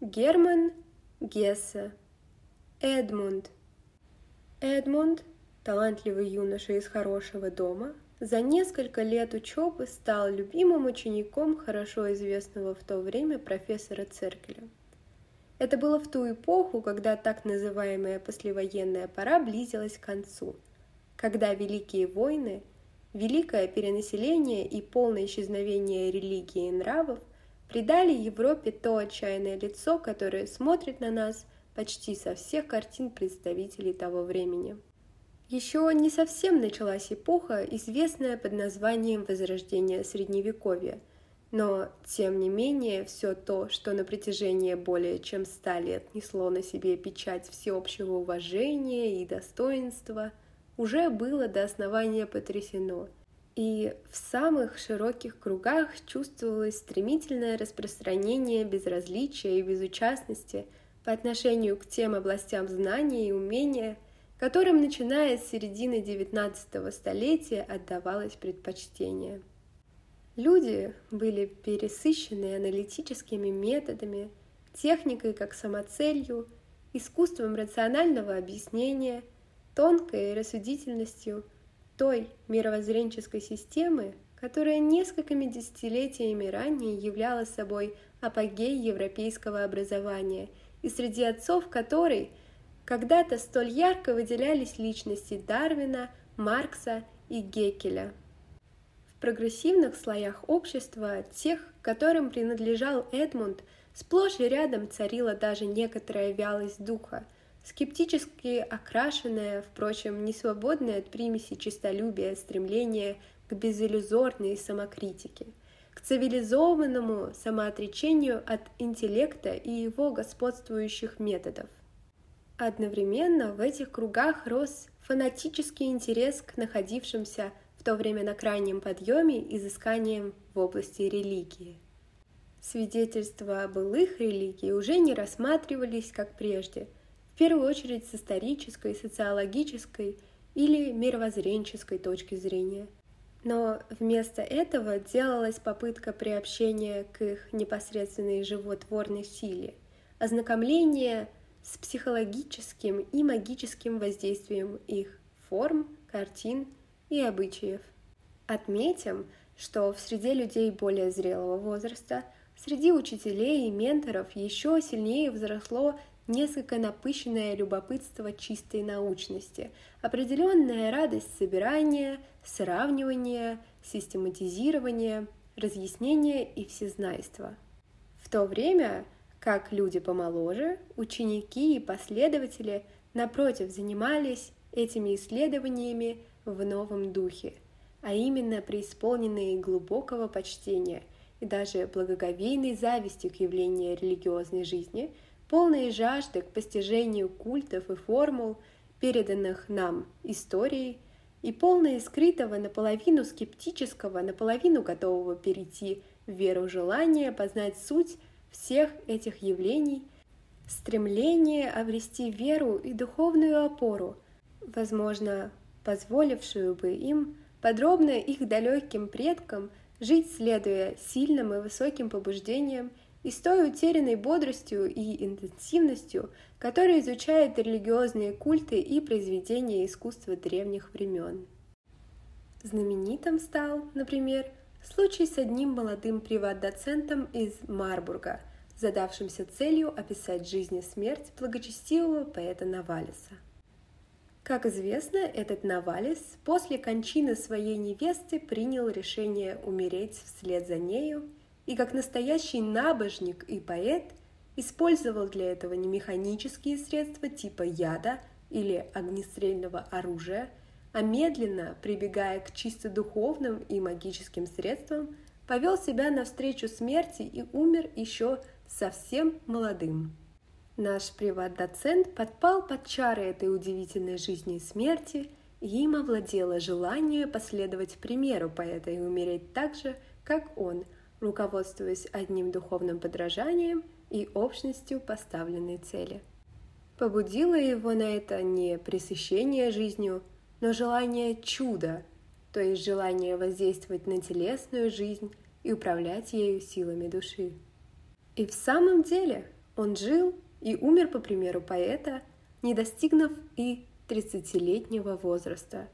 Герман Гессе. Эдмунд. Эдмунд, талантливый юноша из хорошего дома, за несколько лет учебы стал любимым учеником хорошо известного в то время профессора Церкеля. Это было в ту эпоху, когда так называемая послевоенная пора близилась к концу, когда великие войны, великое перенаселение и полное исчезновение религии и нравов придали Европе то отчаянное лицо, которое смотрит на нас почти со всех картин представителей того времени – еще не совсем началась эпоха, известная под названием Возрождение Средневековья, но, тем не менее, все то, что на протяжении более чем ста лет несло на себе печать всеобщего уважения и достоинства, уже было до основания потрясено, и в самых широких кругах чувствовалось стремительное распространение безразличия и безучастности по отношению к тем областям знания и умения – которым, начиная с середины XIX столетия, отдавалось предпочтение. Люди были пересыщены аналитическими методами, техникой как самоцелью, искусством рационального объяснения, тонкой рассудительностью той мировоззренческой системы, которая несколькими десятилетиями ранее являла собой апогей европейского образования и среди отцов которой – когда-то столь ярко выделялись личности Дарвина, Маркса и Геккеля. В прогрессивных слоях общества, тех, которым принадлежал Эдмунд, сплошь и рядом царила даже некоторая вялость духа, скептически окрашенная, впрочем, не свободная от примеси честолюбия стремление к безиллюзорной самокритике, к цивилизованному самоотречению от интеллекта и его господствующих методов. Одновременно в этих кругах рос фанатический интерес к находившимся в то время на крайнем подъеме изысканиям в области религии. Свидетельства былых религий уже не рассматривались как прежде, первую очередь с исторической, социологической или мировоззренческой точки зрения. Но вместо этого делалась попытка приобщения к их непосредственной животворной силе, ознакомления с психологическим и магическим воздействием их форм, картин и обычаев. Отметим, что в среде людей более зрелого возраста, среди учителей и менторов еще сильнее возросло несколько напыщенное любопытство чистой научности, определенная радость собирания, сравнивания, систематизирования, разъяснения и всезнайства. В то время как люди помоложе, ученики и последователи, напротив, занимались этими исследованиями в новом духе, а именно преисполненные глубокого почтения и даже благоговейной зависти к явлению религиозной жизни, полные жажды к постижению культов и формул, переданных нам историей, и полные скрытого наполовину скептического, наполовину готового перейти в веру желания познать суть всех этих явлений стремление обрести веру и духовную опору, возможно, позволившую бы им, подробно их далеким предкам, жить следуя сильным и высоким побуждениям и с той утерянной бодростью и интенсивностью, которая изучает религиозные культы и произведения искусства древних времен. Знаменитым стал, например, Случай с одним молодым приват-доцентом из Марбурга, задавшимся целью описать жизнь и смерть благочестивого поэта Навалиса. Как известно, этот Навалис после кончины своей невесты принял решение умереть вслед за нею и как настоящий набожник и поэт использовал для этого не механические средства типа яда или огнестрельного оружия – а медленно, прибегая к чисто духовным и магическим средствам, повел себя навстречу смерти и умер еще совсем молодым. Наш приват-доцент подпал под чары этой удивительной жизни и смерти, и им овладело желание последовать примеру поэта и умереть так же, как он, руководствуясь одним духовным подражанием и общностью поставленной цели. Побудило его на это не пресыщение жизнью, но желание чуда, то есть желание воздействовать на телесную жизнь и управлять ею силами души. И в самом деле Он жил и умер по примеру поэта, не достигнув и 30-летнего возраста.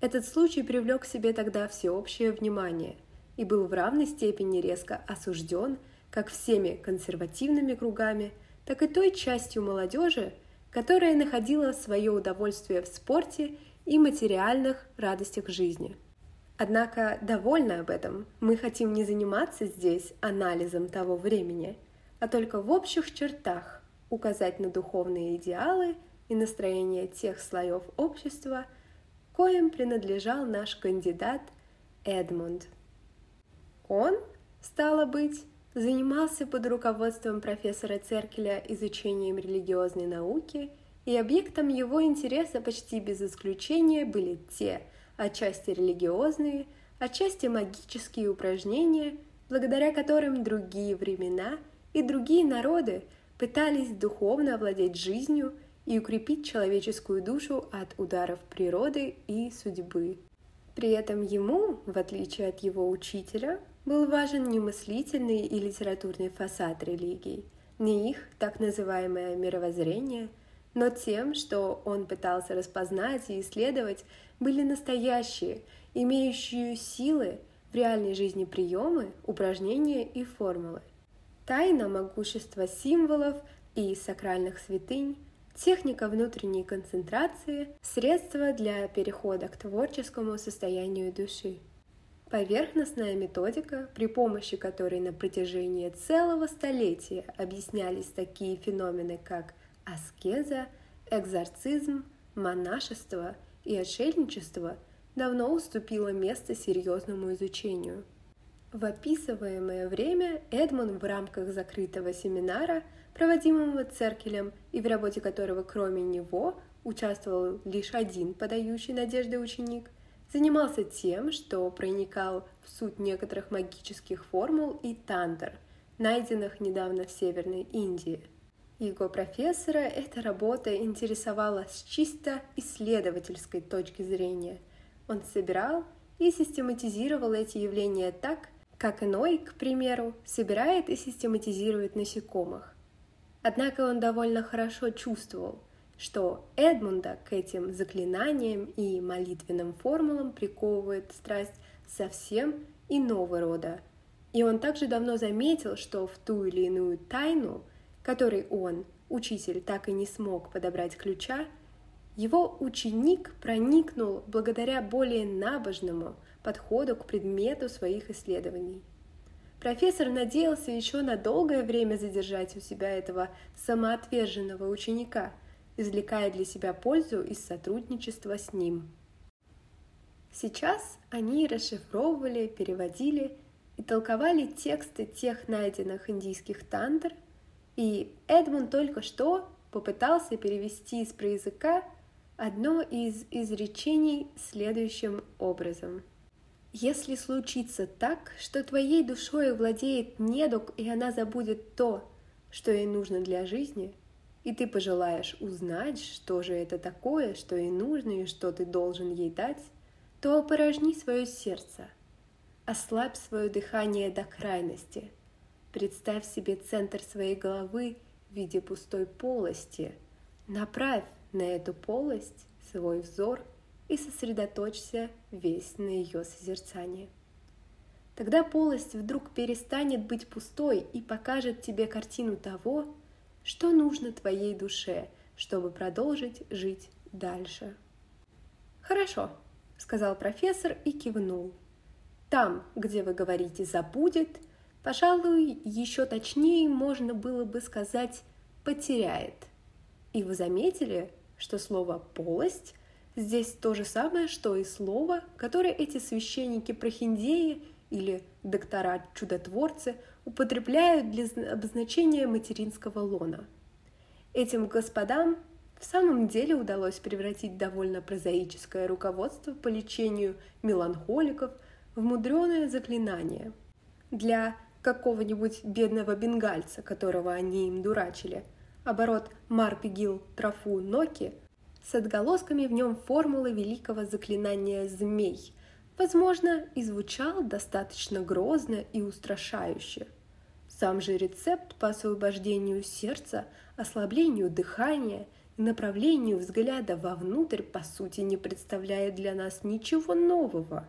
Этот случай привлек к себе тогда всеобщее внимание и был в равной степени резко осужден как всеми консервативными кругами, так и той частью молодежи, которая находила свое удовольствие в спорте и материальных радостях жизни. Однако, довольно об этом, мы хотим не заниматься здесь анализом того времени, а только в общих чертах указать на духовные идеалы и настроение тех слоев общества, коим принадлежал наш кандидат Эдмунд. Он, стало быть, занимался под руководством профессора Церкеля изучением религиозной науки, и объектом его интереса почти без исключения были те, отчасти религиозные, отчасти магические упражнения, благодаря которым другие времена и другие народы пытались духовно овладеть жизнью и укрепить человеческую душу от ударов природы и судьбы. При этом ему, в отличие от его учителя, был важен не мыслительный и литературный фасад религий, не их так называемое мировоззрение, но тем, что он пытался распознать и исследовать, были настоящие, имеющие силы в реальной жизни приемы, упражнения и формулы. Тайна могущества символов и сакральных святынь, техника внутренней концентрации, средства для перехода к творческому состоянию души – Поверхностная методика, при помощи которой на протяжении целого столетия объяснялись такие феномены, как аскеза, экзорцизм, монашество и отшельничество, давно уступила место серьезному изучению. В описываемое время Эдмон в рамках закрытого семинара, проводимого Церкелем и в работе которого кроме него участвовал лишь один подающий надежды ученик – занимался тем, что проникал в суть некоторых магических формул и тантр, найденных недавно в Северной Индии. Его профессора эта работа интересовала с чисто исследовательской точки зрения. Он собирал и систематизировал эти явления так, как иной, к примеру, собирает и систематизирует насекомых. Однако он довольно хорошо чувствовал – что Эдмунда к этим заклинаниям и молитвенным формулам приковывает страсть совсем иного рода. И он также давно заметил, что в ту или иную тайну, которой он, учитель, так и не смог подобрать ключа, его ученик проникнул благодаря более набожному подходу к предмету своих исследований. Профессор надеялся еще на долгое время задержать у себя этого самоотверженного ученика – извлекая для себя пользу из сотрудничества с ним. Сейчас они расшифровывали, переводили и толковали тексты тех найденных индийских тантр, и Эдмунд только что попытался перевести из языка одно из изречений следующим образом. Если случится так, что твоей душой владеет недуг, и она забудет то, что ей нужно для жизни, и ты пожелаешь узнать, что же это такое, что ей нужно и что ты должен ей дать, то опорожни свое сердце, ослабь свое дыхание до крайности, представь себе центр своей головы в виде пустой полости, направь на эту полость свой взор и сосредоточься весь на ее созерцании. Тогда полость вдруг перестанет быть пустой и покажет тебе картину того, что нужно твоей душе, чтобы продолжить жить дальше. Хорошо, сказал профессор и кивнул. Там, где вы говорите «забудет», пожалуй, еще точнее можно было бы сказать «потеряет». И вы заметили, что слово «полость» здесь то же самое, что и слово, которое эти священники-прохиндеи или доктора-чудотворцы употребляют для обозначения материнского лона. Этим господам в самом деле удалось превратить довольно прозаическое руководство по лечению меланхоликов в мудреное заклинание. Для какого-нибудь бедного бенгальца, которого они им дурачили, оборот Марпигил Трафу Ноки с отголосками в нем формулы великого заклинания «Змей», возможно, и звучал достаточно грозно и устрашающе. Сам же рецепт по освобождению сердца, ослаблению дыхания и направлению взгляда вовнутрь, по сути, не представляет для нас ничего нового.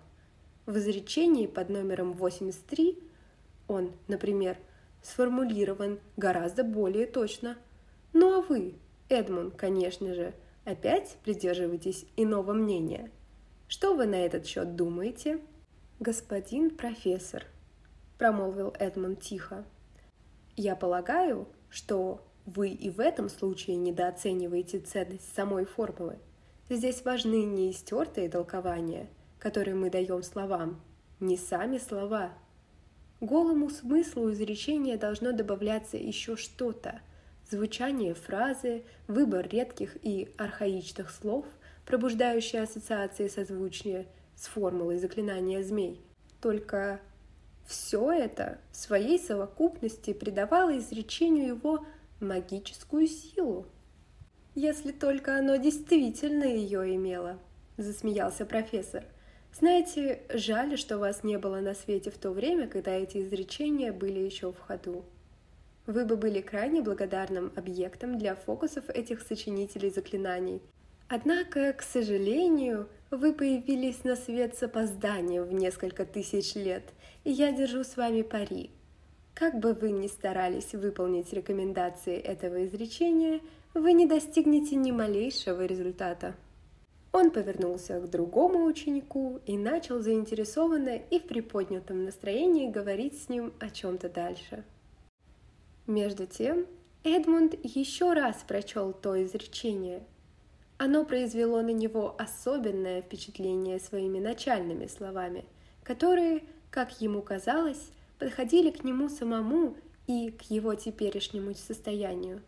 В изречении под номером 83 он, например, сформулирован гораздо более точно. Ну а вы, Эдмунд, конечно же, опять придерживаетесь иного мнения. Что вы на этот счет думаете? Господин профессор, промолвил Эдмунд тихо. Я полагаю, что вы и в этом случае недооцениваете ценность самой формулы. Здесь важны не истертые толкования, которые мы даем словам, не сами слова, Голому смыслу изречения должно добавляться еще что-то. Звучание фразы, выбор редких и архаичных слов, пробуждающие ассоциации созвучнее с формулой заклинания змей. Только все это в своей совокупности придавало изречению его магическую силу. Если только оно действительно ее имело, засмеялся профессор – знаете, жаль, что вас не было на свете в то время, когда эти изречения были еще в ходу. Вы бы были крайне благодарным объектом для фокусов этих сочинителей заклинаний. Однако, к сожалению, вы появились на свет с опозданием в несколько тысяч лет, и я держу с вами пари. Как бы вы ни старались выполнить рекомендации этого изречения, вы не достигнете ни малейшего результата. Он повернулся к другому ученику и начал заинтересованно и в приподнятом настроении говорить с ним о чем-то дальше. Между тем, Эдмунд еще раз прочел то изречение. Оно произвело на него особенное впечатление своими начальными словами, которые, как ему казалось, подходили к нему самому и к его теперешнему состоянию.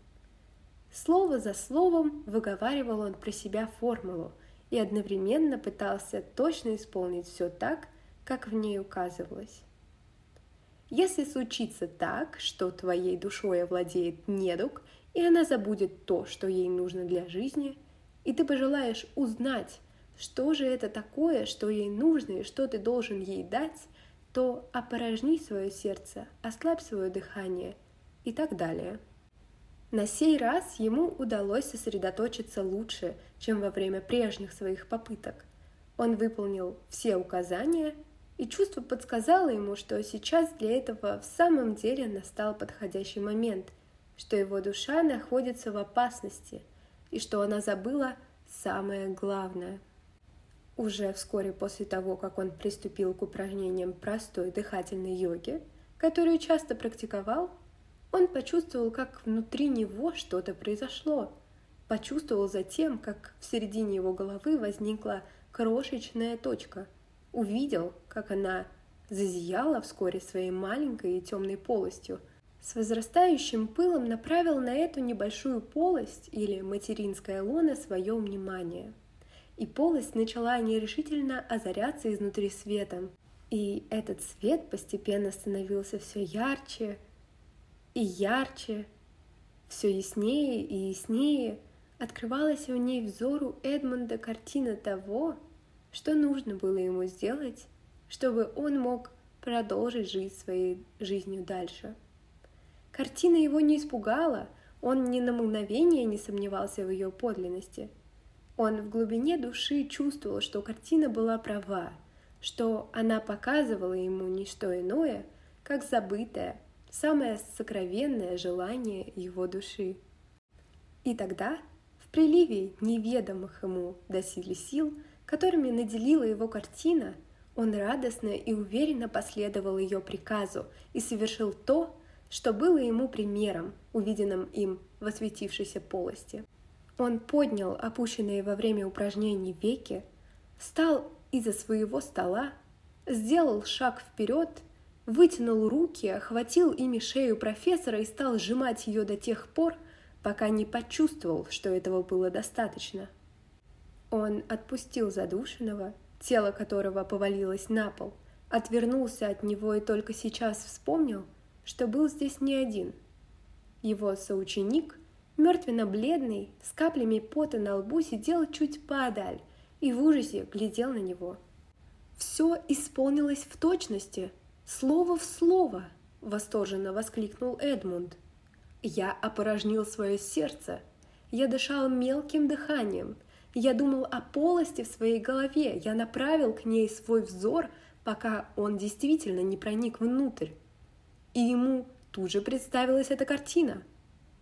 Слово за словом выговаривал он про себя формулу – и одновременно пытался точно исполнить все так, как в ней указывалось. Если случится так, что твоей душой овладеет недуг, и она забудет то, что ей нужно для жизни, и ты пожелаешь узнать, что же это такое, что ей нужно и что ты должен ей дать, то опорожни свое сердце, ослабь свое дыхание и так далее. На сей раз ему удалось сосредоточиться лучше, чем во время прежних своих попыток. Он выполнил все указания, и чувство подсказало ему, что сейчас для этого в самом деле настал подходящий момент, что его душа находится в опасности и что она забыла самое главное. Уже вскоре после того, как он приступил к упражнениям простой дыхательной йоги, которую часто практиковал, он почувствовал, как внутри него что-то произошло. Почувствовал затем, как в середине его головы возникла крошечная точка. Увидел, как она зазияла вскоре своей маленькой и темной полостью. С возрастающим пылом направил на эту небольшую полость или материнское лоно свое внимание. И полость начала нерешительно озаряться изнутри светом. И этот свет постепенно становился все ярче, и ярче, все яснее и яснее открывалась в ней взору Эдмунда картина того, что нужно было ему сделать, чтобы он мог продолжить жить своей жизнью дальше. Картина его не испугала, он ни на мгновение не сомневался в ее подлинности. Он в глубине души чувствовал, что картина была права, что она показывала ему не что иное, как забытое, самое сокровенное желание его души. И тогда, в приливе неведомых ему доселе сил, которыми наделила его картина, он радостно и уверенно последовал ее приказу и совершил то, что было ему примером, увиденным им в осветившейся полости. Он поднял опущенные во время упражнений веки, встал из-за своего стола, сделал шаг вперед вытянул руки, охватил ими шею профессора и стал сжимать ее до тех пор, пока не почувствовал, что этого было достаточно. Он отпустил задушенного, тело которого повалилось на пол, отвернулся от него и только сейчас вспомнил, что был здесь не один. Его соученик, мертвенно-бледный, с каплями пота на лбу, сидел чуть подаль и в ужасе глядел на него. Все исполнилось в точности – Слово в слово. восторженно воскликнул Эдмунд. Я опорожнил свое сердце. Я дышал мелким дыханием. Я думал о полости в своей голове. Я направил к ней свой взор, пока он действительно не проник внутрь. И ему тут же представилась эта картина.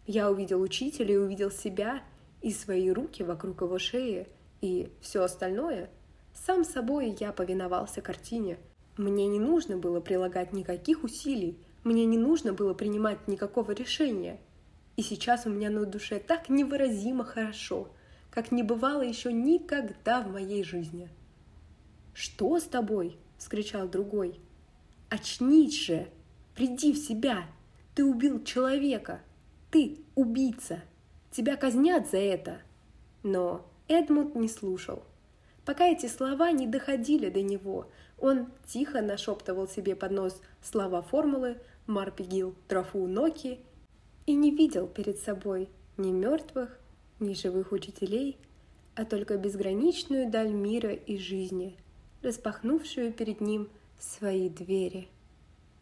Я увидел учителя и увидел себя, и свои руки вокруг его шеи, и все остальное. Сам собой я повиновался картине. Мне не нужно было прилагать никаких усилий, мне не нужно было принимать никакого решения. И сейчас у меня на душе так невыразимо хорошо, как не бывало еще никогда в моей жизни. «Что с тобой?» – вскричал другой. «Очнись же! Приди в себя! Ты убил человека! Ты убийца! Тебя казнят за это!» Но Эдмунд не слушал. Пока эти слова не доходили до него, он тихо нашептывал себе под нос слова формулы «Марпигил трофу Ноки» и не видел перед собой ни мертвых, ни живых учителей, а только безграничную даль мира и жизни, распахнувшую перед ним свои двери –